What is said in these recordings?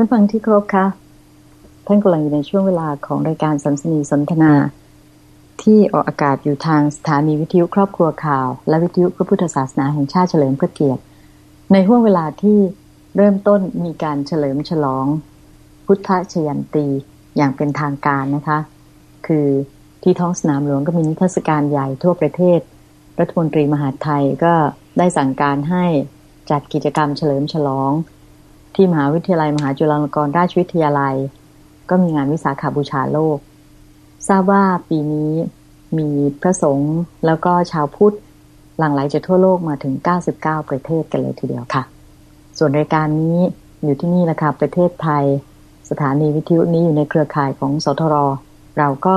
ท่านฟังที่ครบคะท่านกำลังอยู่ในช่วงเวลาของรายการสัมสนีสนทนา ที่ออกอากาศอยู่ทางสถานีวิทยุครอบครัวข่าว และวิทยุพระพุทธศาสนาแห่งชาติเฉลิมพระเกียรติ ในห่วงเวลาที่เริ่มต้นมีการเฉลิมฉลอง พุทธชยันตีอย่างเป็นทางการนะคะ คือที่ท้องสนามหลวงก็มีนิทรรศการใหญ่ทั่วประเทศ รัฐมนตรีมหาไทยก็ได้สั่งการให้จัดกิจกรรมเฉลิมฉลอง ที่มหาวิทยาลัยมหาจุฬาลงกรณราชวิทยาลัย ก็มีงานวิสาขาบูชาโลก ทราบว่าปีนี้มีพระสงฆ์แล้วก็ชาวพุทธหลั่งไหลจากทั่วโลกมาถึง 99 ประเทศกันเลยทีเดียวค่ะ ส่วนรายการนี้อยู่ที่นี่แหละค่ะประเทศไทย สถานีวิทยุนี้อยู่ในเครือข่ายของสทร เราก็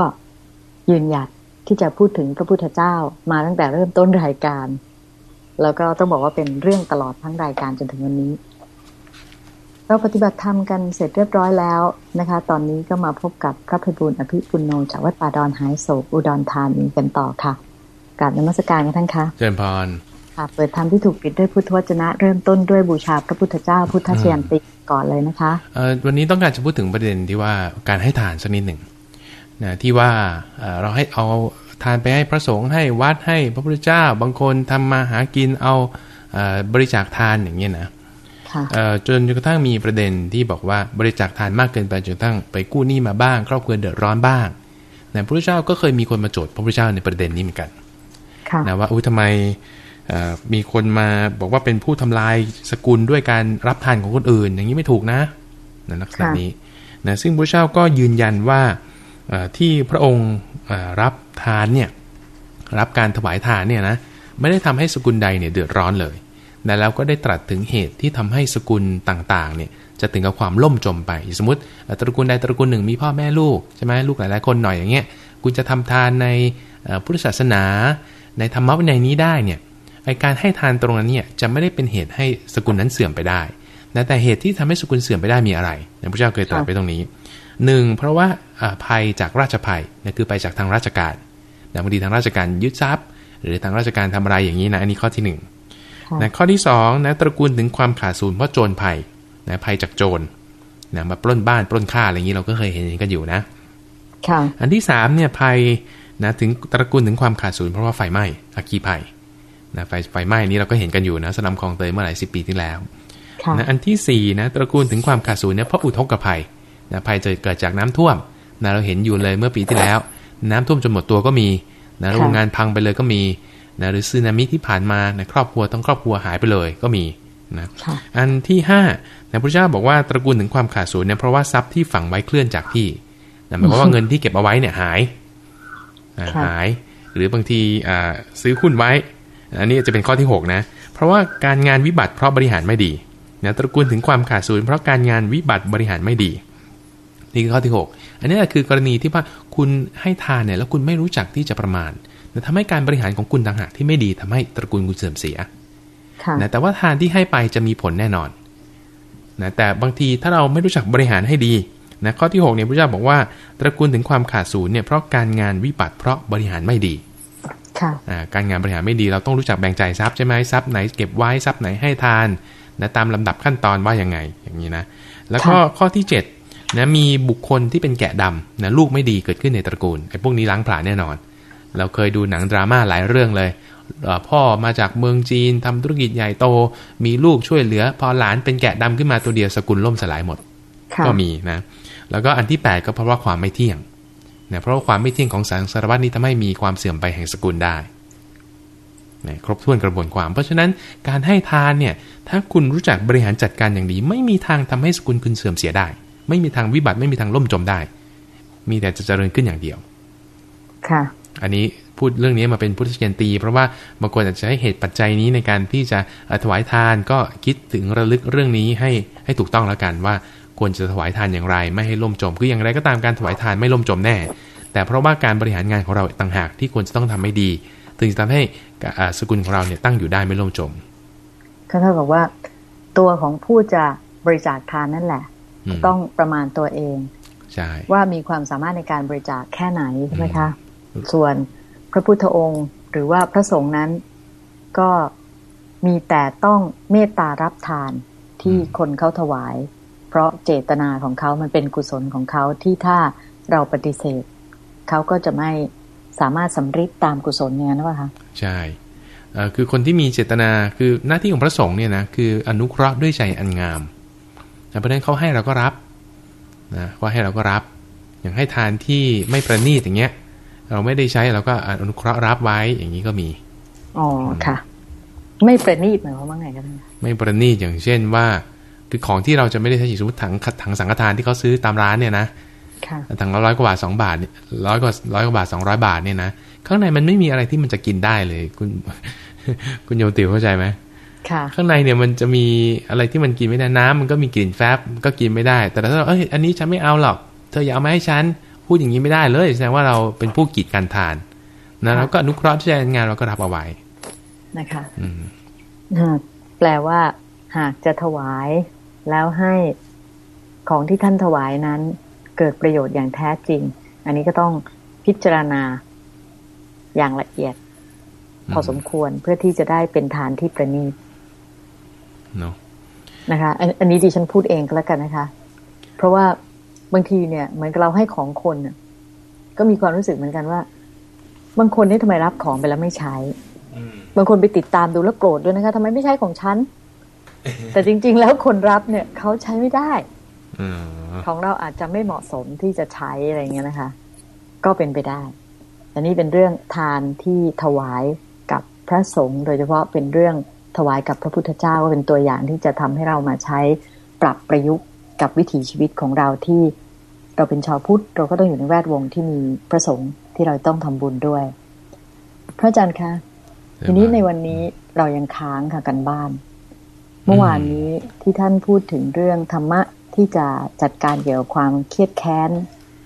ยืนหยัดที่จะพูดถึงพระพุทธเจ้ามาตั้งแต่เริ่มต้นรายการ แล้วก็ต้องบอกว่าเป็นเรื่องตลอดทั้งรายการจนถึงวันนี้ เราปฏิบัติธรรมกันเสร็จเรียบร้อยแล้วนะคะ ตอนนี้ก็มาพบกับพระพิบูลอภิปุโนจากวัดป่าดอนหายโศกอุดรธานีกันต่อค่ะกราบนมัสการกันท่านคะเจริญพรค่ะ เปิดธรรมที่ถูกปิดด้วยพุทธวจนะ เริ่มต้นด้วยบูชาพระพุทธเจ้าพุทธเชียนติก่อนเลยนะคะเอ่อวันนี้ต้องการจะพูดถึงประเด็นที่ว่าการให้ทานสักนิดหนึ่งนะที่ว่าเอ่อเราให้เอาทานไปให้พระสงฆ์ให้วัดให้พระพุทธเจ้า บางคนทำมาหากินเอาเอ่อบริจาคทานอย่างเงี้ยนะค่ะเอ่อ จนกระทั่งมีประเด็นที่บอกว่าบริจาคทานมากเกินไปจนกระทั่งไปกู้หนี้มาบ้าง ครอบครัวเดือดร้อนบ้างนะพระพุทธเจ้าก็เคยมีคนมาโจทย์พระพุทธเจ้าในประเด็นนี้เหมือนกันค่ะนะว่าอุ้ยทำไมเอ่อมีคนมาบอกว่าเป็นผู้ทำลายสกุลด้วยการรับทานของคนอื่น อย่างนี้ไม่ถูกนะนะลักษณะค่ะนี้นะซึ่งพระเจ้าก็ยืนยันว่าเอ่อที่พระองค์เอ่อรับทานเนี่ยรับการถวายทานเนี่ยนะไม่ได้ทำให้สกุลใดเนี่ยเดือดร้อนเลย นะแล้วก็ได้ตรัสถึงเหตุที่ทำให้สกุลต่างๆเนี่ยจะถึงกับความล่มจมไป สมมติตระกูลใดตระกูลหนึ่งมีพ่อแม่ลูกใช่ไหมลูกหลายๆคนหน่อยอย่างเงี้ยคุณจะทำทานในพุทธศาสนา ในธรรมะวินัยนี้ได้เนี่ยไอการให้ทานตรงนั้นเนี่ยจะไม่ได้เป็นเหตุให้สกุลนั้นเสื่อมไปได้นะแต่เหตุที่ทำให้สกุลเสื่อมไปได้มีอะไรนะพระเจ้าเคยตรัสไปตรงนี้หนึ่งเพราะว่าภัยจากราชภัยนะคือไปจากทางราชการนะบางทีทางราชการยึดทรัพย์ หรือทางราชการทำอะไรอย่างนี้นะอันนี้ข้อที่ห นึ่งค่ะนะข้อที่สองนะตระกูลถึงความขาดศูนย์เพราะโจรภัยนะภัยจากโจรนะมาปล้นบ้านปล้นฆ่าอะไรอย่างนี้เราก็เคยเห็นกันอยู่นะค่ะอันที่สามเนี่ยภัยนะถึงตระกูลถึงความขาดศูนย์เพราะว่าไฟไหม้อัคคีภัยนะไฟไฟไหม้นี้เราก็เห็นกันอยู่นะสนามคลองเตยเมื่อหลายสิบปีที่แล้วค่ะนะอันที่สี่นะตระกูลถึงความขาดศูนย์เนี่ยเพราะอุทกภัยนะภัยจะเกิดจากน้ำท่วมนะเราเห็นอยู่เลยเมื่อปีที่แล้ว น้ำท่วมจนหมดตัวก็มีนะโรงงานพังไปเลยก็มี นะหรือซึนามิที่ผ่านมาในครอบครัวต้องครอบครัวหายไปเลยก็มีนะค่ะอันที่5นะพระเจ้าบอกว่าตระกูลถึงความขาดศูนย์เนี่ยเพราะว่าทรัพย์ที่ฝังไว้เคลื่อนจากที่นะหมายความว่าเงินที่เก็บเอาไว้เนี่ยหายอ่าค่ะหาย หรือบางทีอ่าซื้อหุ้นไว้ อันนี้จะเป็นข้อที่ 6 นะ เพราะว่าการงานวิบัติเพราะบริหารไม่ดีนะตระกูลถึงความขาดศูนย์เพราะการงานวิบัติบริหารไม่ดี นี่คือข้อที่ 6 อันนี้แหละคือกรณีที่ว่าคุณให้ทานเนี่ยแล้วคุณไม่รู้จักที่จะประมาณ นะทำให้การบริหารของคุณต่างหากที่ไม่ดีทำให้ตระกูลคุณเสื่อมเสียค่ะนะแต่ว่าทานที่ให้ไปจะมีผลแน่นอนนะแต่บางทีถ้าเราไม่รู้จักบริหารให้ดีนะข้อที่6เนี่ยพระเจ้าบอกว่า ตระกูลถึงความขาดศูนย์เนี่ยเพราะการงานวิบัติเพราะบริหารไม่ดีค่ะอ่าการงานบริหารไม่ดีเราต้องรู้จักแบ่งจ่ายทรัพย์ใช่ไหมทรัพย์ไหนเก็บไว้ทรัพย์ไหนให้ทานนะตามลำดับขั้นตอนว่ายังไงอย่างนี้นะแล้วก็ข้อที่7นะมีบุคคลที่เป็นแกะดำนะลูกไม่ดีเกิดขึ้นในตระกูลไอ้พวกนี้ล้างผลาญแน่นอน เราเคยดูหนังดราม่าหลายเรื่องเลยเอ่อพ่อมาจากเมืองจีนทำธุรกิจใหญ่โต มีลูกช่วยเหลือ พอหลานเป็นแกะดำขึ้นมาตัวเดียวสกุลล่มสลายหมดค่ะก็มีนะ แล้วก็อันที่ 8 ก็เพราะว่าความไม่เที่ยงนะเพราะว่าความไม่เที่ยงของสังสารวัตนี้ทำให้มีความเสื่อมไปแห่งสกุลได้นะครบถ้วนกระบวนความ เพราะฉะนั้นการให้ทานเนี่ย ถ้าคุณรู้จักบริหารจัดการอย่างดี ไม่มีทางทำให้สกุลคุณเสื่อมเสียได้ ไม่มีทางวิบัติไม่มีทางล่มจมได้ มีแต่จะเจริญขึ้นอย่างเดียว ค่ะ อันนี้พูดเรื่องนี้มาเป็นพุทธเชียนตี เพราะว่าบางคนอาจจะใช้เหตุปัจจัยนี้ในการที่จะเอ่อถวายทานก็คิดถึงระลึกเรื่องนี้ให้ให้ถูกต้องแล้วกันว่าควรจะถวายทานอย่างไร ไม่ให้ล่มจมคืออย่างไรก็ตามการถวายทานไม่ล่มจมแน่ แต่เพราะว่าการบริหารงานของเราต่างหากที่ควรจะต้องทำให้ดีถึงจะทำให้อ่าสกุลของเราเนี่ยตั้งอยู่ได้ไม่ล่มจมก็เท่ากับว่า ตัวของผู้จะบริจาคทานนั่นแหละอืมต้องประมาณตัวเองใช่ว่ามีความสามารถในการบริจาคแค่ไหนใช่ไหมคะ ส่วนพระพุทธองค์หรือว่าพระสงฆ์นั้นก็มีแต่ต้องเมตตารับทานที่คนเขาถวาย เพราะเจตนาของเขามันเป็นกุศลของเขาที่ถ้าเราปฏิเสธ เขาก็จะไม่สามารถสำเร็จตามกุศลอย่างนั้นว่าคะใช่คือคนที่มีเจตนาคือหน้าที่ของพระสงฆ์เนี่ยนะคืออนุเคราะห์ด้วยใจอันงามเพราะฉะนั้นเขาให้เราก็รับนะว่าให้เราก็รับ อย่างให้ทานที่ไม่ประณีตอย่างเงี้ย เราไม่ได้ใช้เราก็อนุเคราะห์รับไว้อย่างนี้ก็มี อ๋อค่ะ ไม่ประณีตหมายความว่าไงกันไม่ประณีตอย่างเช่นว่า คือของที่เราจะไม่ได้ใช้สมมติถังถังสังฆทานที่เขาซื้อตามร้านเนี่ยนะถังละร้อยกว่าบาทสองบาทร้อยกว่าร้อยกว่าบาทสองร้อยบาทเนี่ยนะข้างในมันไม่มีอะไรที่มันจะกินได้เลย คุณ คุณโยติวเข้าใจไหมข้างในเนี่ยมันจะมีอะไรที่มันกินไม่ได้น้ำมันก็มีกลิ่นแฟบก็กินไม่ได้ แต่ถ้าเราเอ้ยอันนี้ฉันไม่เอาหรอก เธออย่าเอามาให้ฉัน พูดอย่างนี้ไม่ได้เลยแสดงว่าเราเป็นผู้กีดการทานนะแล้วก็อนุเคราะห์ที่จะงานเราก็รับเอาไว้นะคะอืมแปลว่า หากจะถวาย แล้วให้ของที่ท่านถวายนั้น เกิดประโยชน์อย่างแท้จริง อันนี้ก็ต้องพิจารณาอย่างละเอียด พอสมควรเพื่อที่จะได้เป็นฐานที่ประณีตนะคะ อันนี้ดิฉันพูดเองก็แล้วกันนะคะ เพราะว่า บางทีเนี่ยเหมือนกับเราให้ของคนก็มีความรู้สึกเหมือนกันว่า บางคนนี่ทำไมรับของไปแล้วไม่ใช้บางคนไปติดตามดูแล้วโกรธด้วยนะคะทำไมไม่ใช้ของฉันแต่จริง ๆ แล้วคนรับเนี่ยเขาใช้ไม่ได้ของเราอาจจะไม่เหมาะสมที่จะใช้อะไรเงี้ยนะคะ ก็เป็นไปได้อันนี้เป็นเรื่องทานที่ถวายกับพระสงฆ์โดยเฉพาะเป็นเรื่องถวายกับพระพุทธเจ้าก็เป็นตัวอย่างที่จะทำให้เรามาใช้ปรับประยุกต์ กับวิถีชีวิตของเราที่เราเป็นชาวพุทธ เราก็ต้องอยู่ในแวดวงที่มีพระสงฆ์ที่เราต้องทำบุญด้วย พระอาจารย์คะ ทีนี้ในวันนี้เรายังค้างค่ะกันบ้าน เมื่อวานนี้ที่ท่านพูดถึงเรื่องธรรมะที่จะจัดการเกี่ยวกับความเครียดแค้น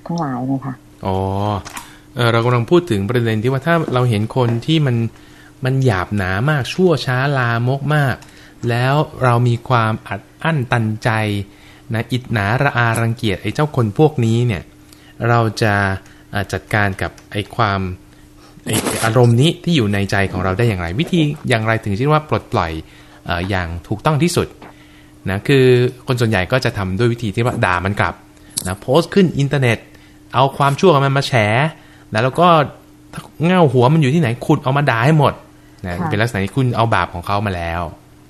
ทั้งหลายนะคะอ๋อเรากำลังพูดถึงประเด็นที่ว่าถ้าเราเห็นคนที่มันมันหยาบหนามากชั่วช้าลามกมาก แล้วเรามีความอัดอั้นตันใจ นะอิดหนาระอารังเกียจไอ้เจ้าคนพวกนี้เนี่ยเราจะจัดการกับไอ้ความไอ้อารมณ์นี้ที่อยู่ในใจของเราได้อย่างไร วิธีอย่างไรถึงที่ว่าปลดปล่อยอย่างถูกต้องที่สุดนะคือคนส่วนใหญ่ก็จะทำด้วยวิธีที่ว่าด่ามันกลับนะโพสต์ขึ้นอินเทอร์เน็ต เอาความชั่วของมันมาแฉแล้วก็เง่าหัวมันอยู่ที่ไหนคุณเอามาด่าให้หมดนะเป็นลักษณะที่คุณเอาบาปของเขามาแล้ว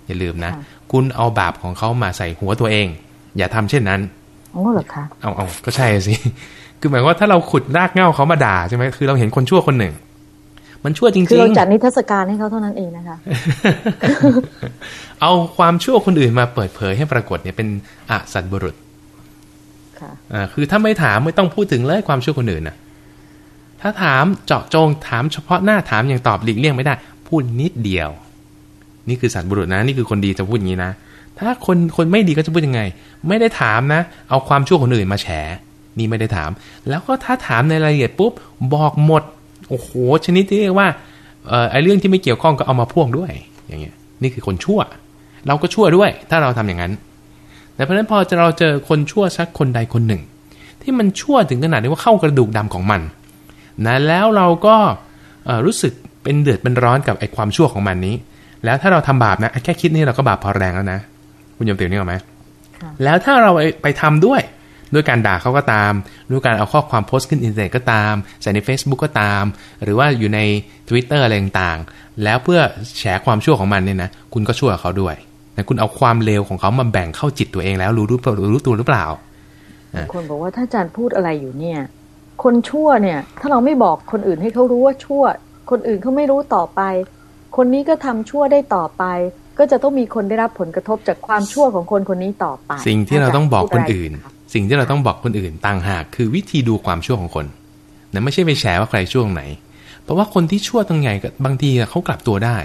อย่าลืมนะ คุณเอาบาปของเขามาใส่หัวตัวเอง อย่าทำเช่นนั้นอ๋อเหรอคะเอาเอาก็ใช่สิคือหมายว่าถ้าเราขุดรากเง่าเขามาด่าใช่ไหมคือเราเห็นคนชั่วคนหนึ่ง มันชั่วจริงๆคือเราจัดนิทรรศการให้เขาเท่านั้นเองนะคะ เอาความชั่วคนอื่นมาเปิดเผยให้ปรากฏเนี่ยเป็นอสัตบุรุษค่ะอ่าคือถ้าไม่ถามไม่ต้องพูดถึงเลยความชั่วคนอื่นนะถ้าถามเจาะจงถามเฉพาะหน้าถามอย่างตอบหลีกเลี่ยงไม่ได้ พูดนิดเดียว นี่คือสัตว์บุรุษนะ นี่คือคนดีจะพูดอย่างนี้นะ ถ้าคนคนไม่ดีก็จะพูดยังไง ไม่ได้ถามนะ เอาความชั่วคนอื่นมาแฉ นี่ไม่ได้ถาม แล้วก็ถ้าถามในรายละเอียดปุ๊บ บอกหมด โอ้โห ชนิดที่เรียกว่าเอ่อไอเรื่องที่ไม่เกี่ยวข้องก็เอามาพ่วงด้วย อย่างเงี้ย นี่คือคนชั่ว เราก็ชั่วด้วย ถ้าเราทำอย่างนั้น แต่เพราะฉะนั้นพอจะเราเจอคนชั่วสักคนใดคนหนึ่ง ที่มันชั่วถึงขนาดที่ว่าเข้ากระดูกดำของมัน นะ แล้วเราก็รู้สึกเป็นเดือดเป็นร้อนกับไอ้ความชั่วของมันนี้ แล้วถ้าเราทำบาปนะ แค่คิดนี่เราก็บาปพอแรงแล้วนะ คุณยมเตียวนี่หรอไหมแล้วถ้าเราไปทำด้วย ด้วยการด่าเขาก็ตาม ด้วยการเอาข้อความโพสต์ขึ้นอินเทอร์เน็ตก็ตาม ใส่ใน Facebook ก็ตาม หรือว่าอยู่ใน Twitter อะไรต่างๆ แล้วเพื่อแฉความชั่วของมันเนี่ยนะ คุณก็ชั่วเขาด้วยนะคุณเอาความเลวของเขามาแบ่งเข้าจิตตัวเองแล้วรู้รู้รู้ตัวหรือเปล่าคนบอกว่าถ้าอาจารย์พูดอะไรอยู่เนี่ย คนชั่วเนี่ย ถ้าเราไม่บอกคนอื่นให้เขารู้ว่าชั่ว คนอื่นเขาไม่รู้ต่อไป คนนี้ก็ทำชั่วได้ต่อไป ก็จะต้องมีคนได้รับผลกระทบจากความชั่วของคนคนนี้ต่อไป สิ่งที่เราต้องบอกคนอื่น สิ่งที่เราต้องบอกคนอื่นต่างหากคือวิธีดูความชั่วของคนนะไม่ใช่ไปแฉว่าใครชั่วตรงไหน เพราะว่าคนที่ชั่วตรงไหนบางทีเขากลับตัวได้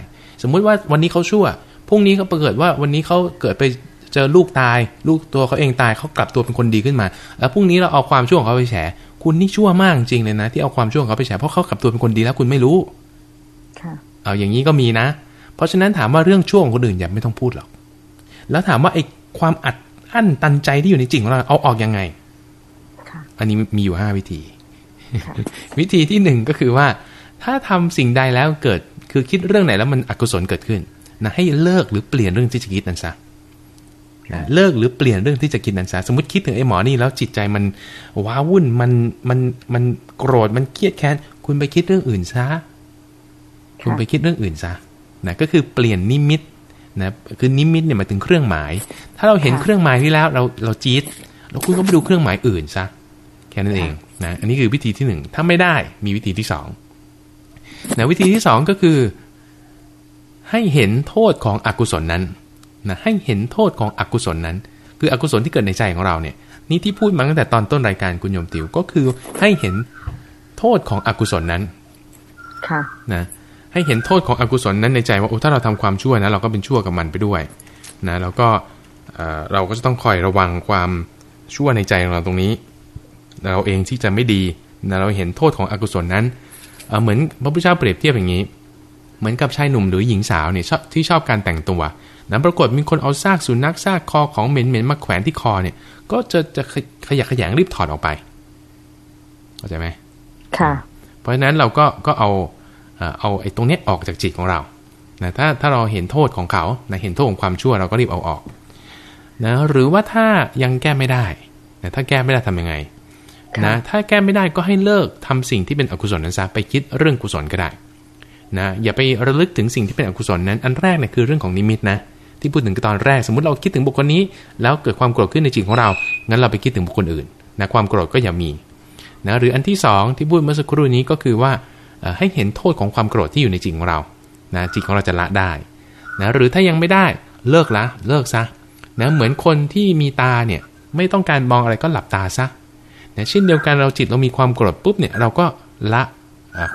สมมุติว่าวันนี้เขาชั่วพรุ่งนี้เขาเกิดว่าวันนี้เขาเกิดไปเจอลูกตาย ลูกตัวเขาเองตายเขากลับตัวเป็นคนดีขึ้นมา แล้วพรุ่งนี้เราเอาความชั่วของเขาไปแฉคุณนี่ชั่วมากจริงเลยนะ ที่เอาความชั่วของเขาไปแฉเพราะเขากลับตัวเป็นคนดีแล้วคุณไม่รู้เอาอย่างนี้ก็มีนะ เพราะฉะนั้นถามว่าเรื่องชั่วของคนอื่นอย่าไม่ต้องพูดหรอก แล้วถามว่าไอ้ความอัดอั้นตันใจที่อยู่ในจิตของเราเอาออกยังไงอันนี้มีอยู่ห้าวิธี วิธีที่หนึ่งก็คือว่า ถ้าทำสิ่งใดแล้วเกิดคือคิดเรื่องไหนแล้วมันอกุศลเกิดขึ้นนะให้เลิกหรือเปลี่ยนเรื่องที่จะคิดนั้นซะนะเลิกหรือเปลี่ยนเรื่องที่จะคิดนั้นซะสมมติคิดถึงไอ้หมอนี่แล้วจิตใจมันว้าวุ่นมันมันมันโกรธมันเครียดแค้นคุณไปคิดเรื่องอื่นซะคุณไปคิดเรื่องอื่นซะ นะก็คือเปลี่ยนนิมิตนะคือนิมิตเนี่ยมาถึงเครื่องหมาย ถ้าเราเห็นเครื่องหมายที่แล้วเราเราจี๊ดแล้วคุณก็ไปดูเครื่องหมายอื่นซะแค่นั้นเองนะอันนี้คือวิธีที่หนึ่งถ้าไม่ได้มีวิธีที่สองนะวิธีที่สองก็คือ ให้เห็นโทษของอกุศลนั้นนะให้เห็นโทษของอกุศลนั้น คืออกุศลที่เกิดในใจของเราเนี่ย นี่ที่พูดมาตั้งแต่ตอนต้นรายการคุณโยมติวก็คือให้เห็นโทษของอกุศลนั้น ค่ะนะ ให้เห็นโทษของอกุศลนั้นในใจว่าโอ้ถ้าเราทำความชั่วนะเราก็เป็นชั่วกับมันไปด้วยนะแล้วก็เราก็จะต้องคอยระวังความชั่วในใจของเราตรงนี้ เราเองที่จะไม่ดีนะเราเห็นโทษของอกุศลนั้นเหมือนพระพุทธเจ้าเปรียบเทียบอย่างนี้ เหมือนกับชายหนุ่มหรือหญิงสาวเนี่ยที่ชอบการแต่งตัวนะปรากฏมีคนเอาซากสุนัขซากคอของเหม็นๆมาแขวนที่คอเนี่ย ก็จะจะขยักขยงรีบถอดออกไปเข้าใจไหมค่ะ เพราะฉะนั้นเราก็ก็เอา เอาไอ้ตรงนี้ออกจากจิตของเรานะถ้าถ้าเราเห็นโทษของเขานะเห็นโทษของความชั่วเราก็รีบเอาออกนะหรือว่าถ้ายังแก้ไม่ได้นะถ้าแก้ไม่ได้ทํำยังไงนะถ้าแก้ไม่ได้ก็ให้เลิกทำสิ่งที่เป็นอกุศลนั้นซะไปคิดเรื่องกุศลก็ได้นะอย่าไประลึกถึงสิ่งที่เป็นอกุศลนั้น อันแรกเนี่ยคือเรื่องของนิมิตนะที่พูดถึงตอนแรกสมมติเราคิดถึงบุคคลนี้ แล้วเกิดความโกรธขึ้นในจิตของเรา งั้นเราไปคิดถึงบุคคลอื่นนะความโกรธก็อย่ามีนะหรืออันที่ 2 ที่พูดเมื่อสักครู่นี้ก็คือว่า ให้เห็นโทษของความโกรธที่อยู่ในจิตของเรานะจิตของเราจะละได้นะหรือถ้ายังไม่ได้เลิกละเลิกซะนะเหมือนคนที่มีตาเนี่ยไม่ต้องการมองอะไรก็หลับตาซะนะเช่นเดียวกันเราจิตเรามีความโกรธปุ๊บเนี่ยเราก็ละ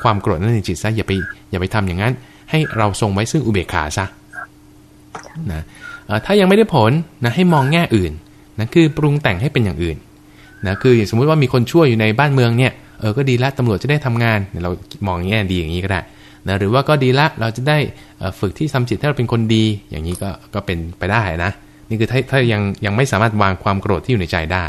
ความโกรธนั่นในจิตซะอย่าไปอย่าไปทำอย่างนั้น ให้เราทรงไว้ซึ่งอุเบกขาซะนะถ้ายังไม่ได้ผลนะให้มองแง่อื่นนะคือปรุงแต่งให้เป็นอย่างอื่นนะคือสมมุติว่ามีคนชั่วอยู่ในบ้านเมืองเนี่ย เออก็ดีละตำรวจจะได้ทำงานเรามองแง่ดีอย่างนี้ก็ได้นะหรือว่าก็ดีละเราจะได้ฝึกที่ทำจิตให้เราเป็นคนดีอย่างนี้ก็ก็เป็นไปได้นะนี่คือถ้าถ้ายังยังไม่สามารถวางความโกรธที่อยู่ในใจได้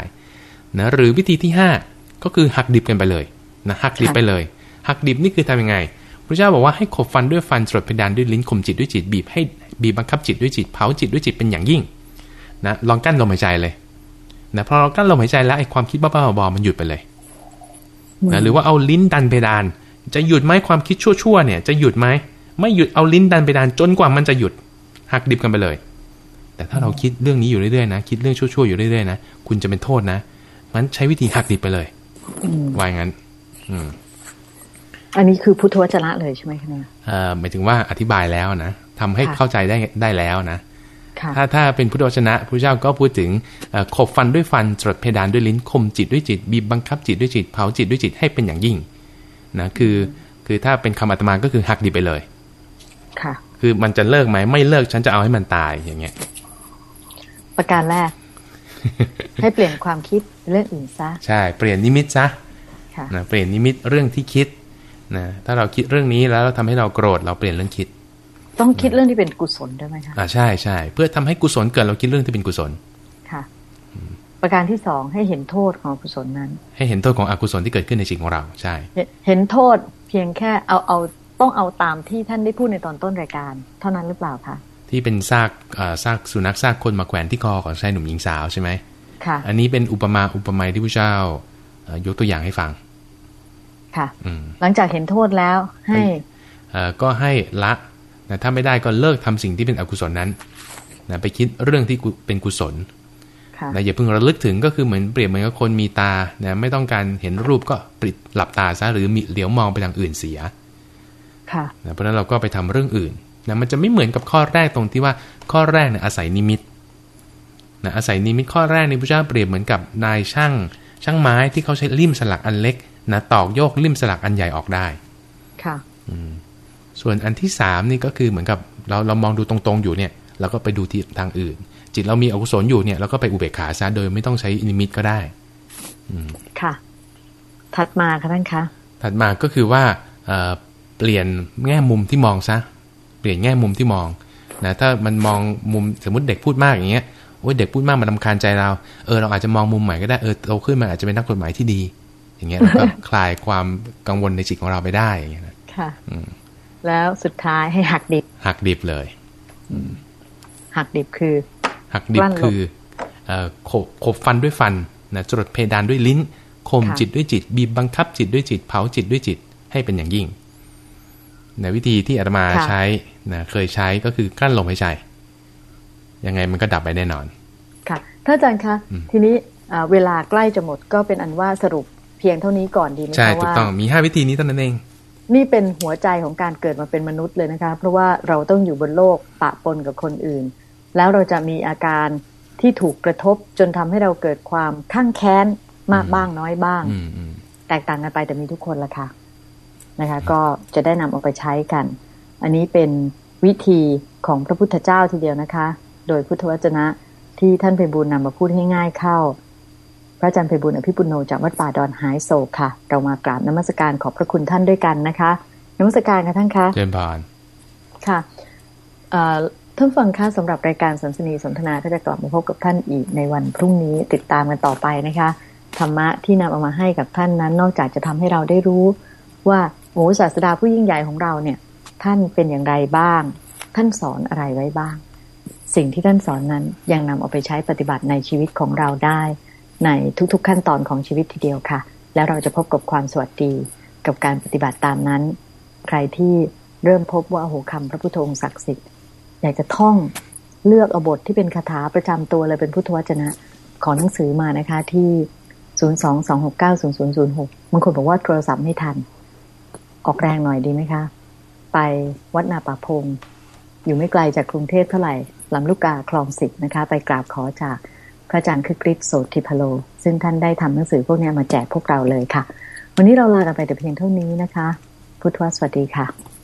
นะหรือวิธีที่ 5 ก็คือหักดิบกันไปเลยนะหักดิบไปเลย หักดิบนี่คือทำยังไงพระเจ้าบอกว่าให้ขบฟันด้วยฟันสดเพดานด้วยลิ้นข่มจิตด้วยจิตบีบให้บีบบังคับจิตด้วยจิตเผาจิตด้วยจิตเป็นอย่างยิ่งนะลองกั้นลมหายใจเลยนะพอเรากั้นลมหายใจแล้วไอ้ความคิดบ้าๆบอๆมันหยุดไปเลย นะหรือว่าเอาลิ้นดันเพดาน จะหยุดไหมความคิดชั่วๆเนี่ยจะหยุดไหมไม่หยุดเอาลิ้นดันเพดานจนกว่ามันจะหยุดหักดิบกันไปเลย แต่ถ้าเราคิดเรื่องนี้อยู่เรื่อยๆนะคิดเรื่องชั่วๆอยู่เรื่อยๆนะคุณจะเป็นโทษนะ มันใช้วิธีหักดิบไปเลยว่าอย่างนั้น อืมอันนี้คือพุทธวจนะเลยใช่ไหมคะเนี่ยหมายถึงว่าอธิบายแล้วนะทำให้เข้าใจได้ได้แล้วนะ ถ้าถ้าเป็นพุทธวจนะพระเจ้าก็พูดถึงขบฟันด้วยฟันจดเพดานด้วยลิ้นข่มจิตด้วยจิต บีบบังคับจิตด้วยจิต เผาจิตด้วยจิตให้เป็นอย่างยิ่งนะคือคือถ้าเป็นคำอัตมาก็คือหักดิบไปเลย ค่ะ คือมันจะเลิกไหมไม่เลิกฉันจะเอาให้มันตายอย่างเงี้ย ประการแรก ให้เปลี่ยนความคิดเรื่องอื่นซะใช่เปลี่ยนนิมิตซะนะเปลี่ยนนิมิตเรื่องที่คิดนะถ้าเราคิดเรื่องนี้แล้วทำให้เราโกรธเราเปลี่ยนเรื่องคิด ต้องคิดเรื่องที่เป็นกุศลด้วยไหมคะอ่าใช่ใช่เพื่อทำให้กุศลเกิดเราคิดเรื่องที่เป็นกุศลค่ะ ประการที่สองให้เห็นโทษของกุศลนั้น ให้เห็นโทษของอกุศลที่เกิดขึ้นในจิตของเราใช่ เห็นโทษเพียงแค่เอาเอาต้องเอาตามที่ท่านได้พูดในตอนต้นรายการ เท่านั้นหรือเปล่าคะที่เป็นซากซากสุนัขซากคนมาแขวนที่คอของชายหนุ่มหญิงสาวใช่ไหมค่ะ อันนี้เป็นอุปมาอุปไมยที่พระเจ้ายกตัวอย่างให้ฟัง ค่ะหลังจากเห็นโทษแล้วให้ก็ให้ละ นะถ้าไม่ได้ก็เลิกทำสิ่งที่เป็นอกุศลนั้นนะไปคิดเรื่องที่เป็นกุศลนะอย่าเพิ่งระลึกถึงก็คือเหมือนเปรียบเหมือนกับคนมีตานะไม่ต้องการเห็นรูปก็ปิดหลับตาซะหรือมีเหลียวมองไปทางอื่นเสียค่ะนะเพราะนั้นเราก็ไปทำเรื่องอื่นนะมันจะไม่เหมือนกับข้อแรกตรงที่ว่าข้อแรกเนี่ยอาศัยนิมิตนะอาศัยนิมิตข้อแรกในพระเจ้าเปรียบเหมือนกับนายช่าง ช่างไม้ที่เขาใช้ลิ่มสลักอันเล็กนะตอกโยกลิ่มสลักอันใหญ่ออกได้ ค่ะ ส่วนอันที่สามนี่ก็คือเหมือนกับเราเรามองดูตรงๆอยู่เนี่ยเราก็ไปดูที่ทางอื่น จิตเรามีอกุศลอยู่เนี่ยเราก็ไปอุเบกขาซะโดยไม่ต้องใช้นิมิตก็ได้อืมค่ะ ถัดมาค่ะท่านคะถัดมาก็คือว่าเปลี่ยนแง่มุมที่มองซะเปลี่ยนแง่มุมที่มองนะถ้ามันมองมุมสมมติเด็กพูดมากอย่างเงี้ยโอ้ยเด็กพูดมากมันลาคาญใจเราเออเราอาจจะมองมุมใหม่ก็ได้เออโตขึ้นมาอาจจะเป็นนักกฎหมายที่ดี อย่างเงี้ยเราก็คลายความกังวลในจิตของเราไปได้อย่างเงี้ยค่ะ แล้วสุดท้ายให้หักดิบ หักดิบเลยหักดิบคือ หักดิบคือขบขบฟันด้วยฟันนะจรดเพดานด้วยลิ้นข่มจิตด้วยจิต บีบบังคับจิตด้วยจิต เผาจิตด้วยจิตให้เป็นอย่างยิ่งในวิธีที่อาตมาใช้นะเคยใช้ก็คือกั้นลมหายใจยังไงมันก็ดับไปแน่นอน ค่ะท่านอาจารย์คะทีนี้เวลาใกล้จะหมดก็เป็นอันว่าสรุปเพียงเท่านี้ก่อนดีไหมคะว่าใช่ถูกต้องมีห้าวิธีนี้เท่านั้นเอง นี่เป็นหัวใจของการเกิดมาเป็นมนุษย์เลยนะคะ เพราะว่าเราต้องอยู่บนโลกปะปนกับคนอื่น แล้วเราจะมีอาการที่ถูกกระทบจนทำให้เราเกิดความข้างแค้นมากบ้างน้อยบ้าง แตกต่างกันไปแต่มีทุกคนละค่ะนะคะ ก็จะได้นำเอาไปใช้กัน อันนี้เป็นวิธีของพระพุทธเจ้าทีเดียวนะคะ โดยพุทธวจนะที่ท่านเพบุญนำมาพูดให้ง่ายเข้า พระอาจารย์เพบุญอภิปุโนจากวัดป่าดอนหายโศกค่ะ เรามากราบนมัสการขอบพระคุณท่านด้วยกันนะคะนมัสการค่ะท่านคะเจมพานค่ะท่านฟังค่ะสำหรับรายการสัมสนีสนทนาก็จะกลับมาพบกับท่านอีกในวันพรุ่งนี้ติดตามกันต่อไปนะคะธรรมะที่นำเอามาให้กับท่านนั้น นอกจากจะทำให้เราได้รู้ ว่าโอ้ศาสดาผู้ยิ่งใหญ่ของเราเนี่ย ท่านเป็นอย่างไรบ้าง ท่านสอนอะไรไว้บ้าง สิ่งที่ท่านสอนนั้นยังนำเอาไปใช้ปฏิบัติในชีวิตของเราได้ ในทุกๆขั้นตอนของชีวิตทีเดียวค่ะ แล้วเราจะพบกับความสวัสดีกับการปฏิบัติตามนั้น ใครที่เริ่มพบว่าโอ้โหคำพระพุทโธศักดิ์สิทธิ์อยากจะท่องเลือกเอาบทที่เป็นคาถาประจำตัวเลยเป็นพุทธวจนะ ขอหนังสือมานะคะที่ศูนย์สองสองหกเก้าศูนย์ศูนย์ศูนย์หกบางคนบอกว่าโทรศัพท์ไม่ทัน ออกแรงหน่อยดีไหมคะ ไปวัดนาป่าพง อยู่ไม่ไกลจากกรุงเทพเท่าไหร่ลำลูกกาคลองสิบนะคะ ไปกราบขอจาก พระอาจารย์คือกริชโสติพโล ซึ่งท่านได้ทำหนังสือพวกนี้มาแจกพวกเราเลยค่ะ วันนี้เราลากันไปแต่เพียงเท่านี้นะคะ พุทธวสวัสดีค่ะ